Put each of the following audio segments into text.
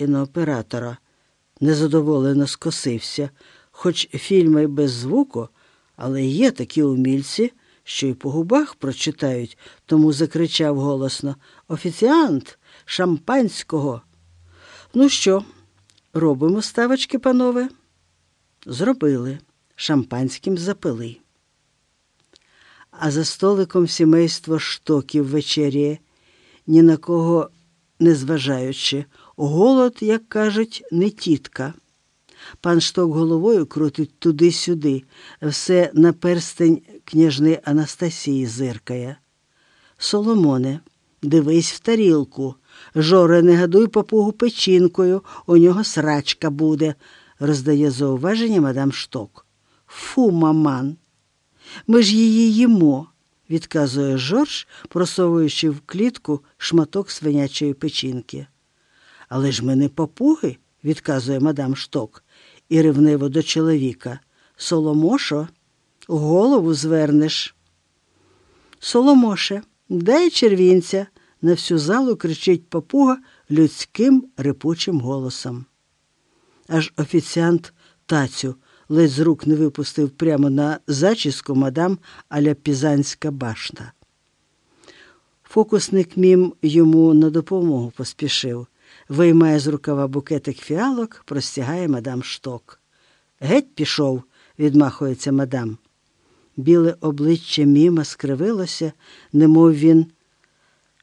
і на оператора. Незадоволено скосився, хоч фільми без звуку, але є такі умільці, що й по губах прочитають, тому закричав голосно Офіціант шампанського. Ну що, робимо ставочки, панове? Зробили, шампанським запили. А за столиком сімейство штоків вечеряє, ні на кого не зважаючи. Голод, як кажуть, не тітка. Пан шток головою крутить туди-сюди, все на перстень княжни Анастасії зиркає. Соломоне, дивись в тарілку. Жоре, не гадуй попугу печінкою, у нього срачка буде, роздає зауваження мадам шток. Фу, маман. Ми ж її їмо, відказує Жорж, просовуючи в клітку шматок свинячої печінки. Але ж ми не попуги, відказує мадам шток, і ревниво до чоловіка. Соломошо, голову звернеш. Соломоше, дай червінця, на всю залу кричить попуга людським рипучим голосом. Аж офіціант тацю ледь з рук не випустив прямо на зачіску мадам аля Пізанська башта. Фокусник мім йому на допомогу поспішив, виймає з рукава букетик фіалок, простягає мадам шток. Геть пішов, відмахується мадам. Біле обличчя міма скривилося, немов він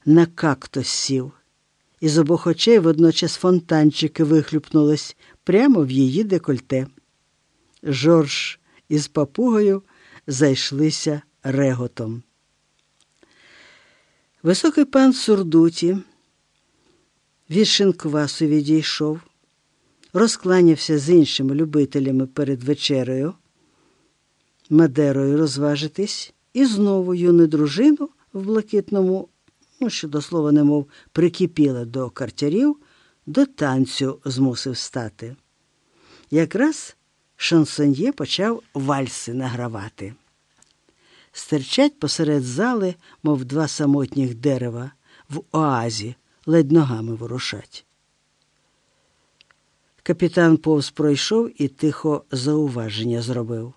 на кактус сів. Із обох очей водночас фонтанчики вихлюпнулись прямо в її декольте. Жорж із папугою зайшлися реготом. Високий пан Сурдуті від шинквасу відійшов, розкланявся з іншими любителями перед вечерею, Мадерою розважитись, і знову юну дружину в блакитному, ну, що до слова, немов прикипіла до картярів, до танцю змусив стати. Якраз шансоньє почав вальси награвати. Стирчать посеред зали, мов два самотніх дерева, в оазі, ледь ногами ворушать. Капітан повз пройшов і тихо зауваження зробив.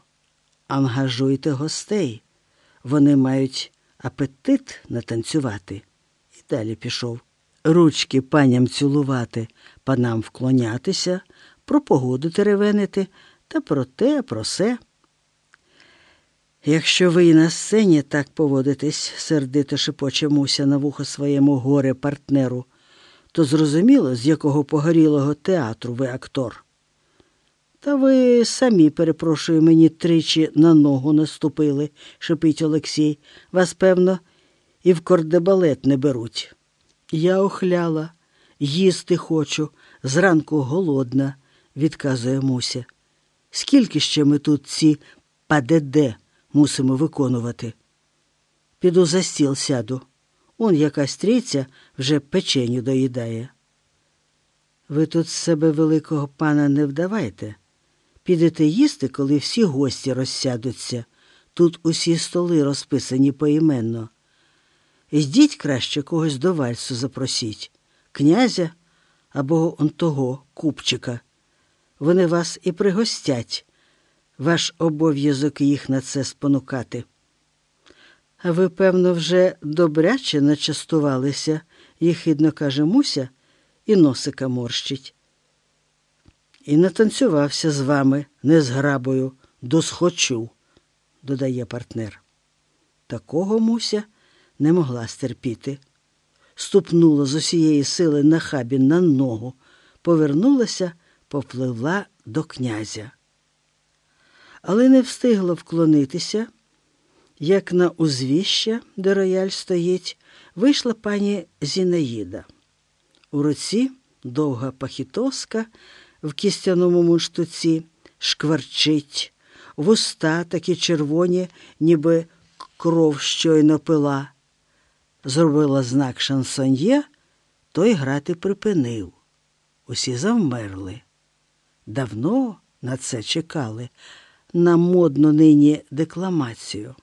Ангажуйте гостей, вони мають апетит натанцювати. І далі пішов. Ручки паням цілувати, панам вклонятися, про погоду теревенити та про те, про се. Якщо ви і на сцені так поводитесь, сердито шепоче Муся на вухо своєму горе партнеру, то зрозуміло, з якого погорілого театру ви актор. Та ви самі, перепрошую, мені тричі на ногу наступили, шепить Олексій. Вас, певно, і в кордебалет не беруть. Я охляла, їсти хочу, зранку голодна, відказує Муся. Скільки ще ми тут ці ПДД мусимо виконувати? Піду за стіл сяду. Он якась трійця вже печеню доїдає. Ви тут з себе великого пана не вдавайте. Підете їсти, коли всі гості розсядуться. Тут усі столи розписані поіменно. Йдіть краще когось до вальсу запросіть, князя або он того купчика. Вони вас і пригостять. Ваш обов'язок їх на це спонукати. А ви, певно, вже добряче начастувалися, їхидно каже Муся, і носика морщить. І натанцювався з вами незграбою, досхочу, додає партнер. Такого Муся не могла стерпіти. Ступнула з усієї сили на хабі на ногу, повернулася, попливла до князя. Але не встигла вклонитися, як на узвіща, де рояль стоїть, вийшла пані Зінаїда. У руці довга пахітоска в кістяному муштуці шкварчить, вуста такі червоні, ніби кров щойно пила. Зробила знак шансоньє, той грати припинив. Усі завмерли. Давно на це чекали, на модну нині декламацію.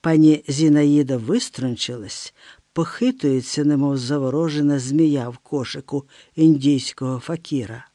Пані Зінаїда виструнчилась, похитується, немов заворожена змія в кошику індійського факіра.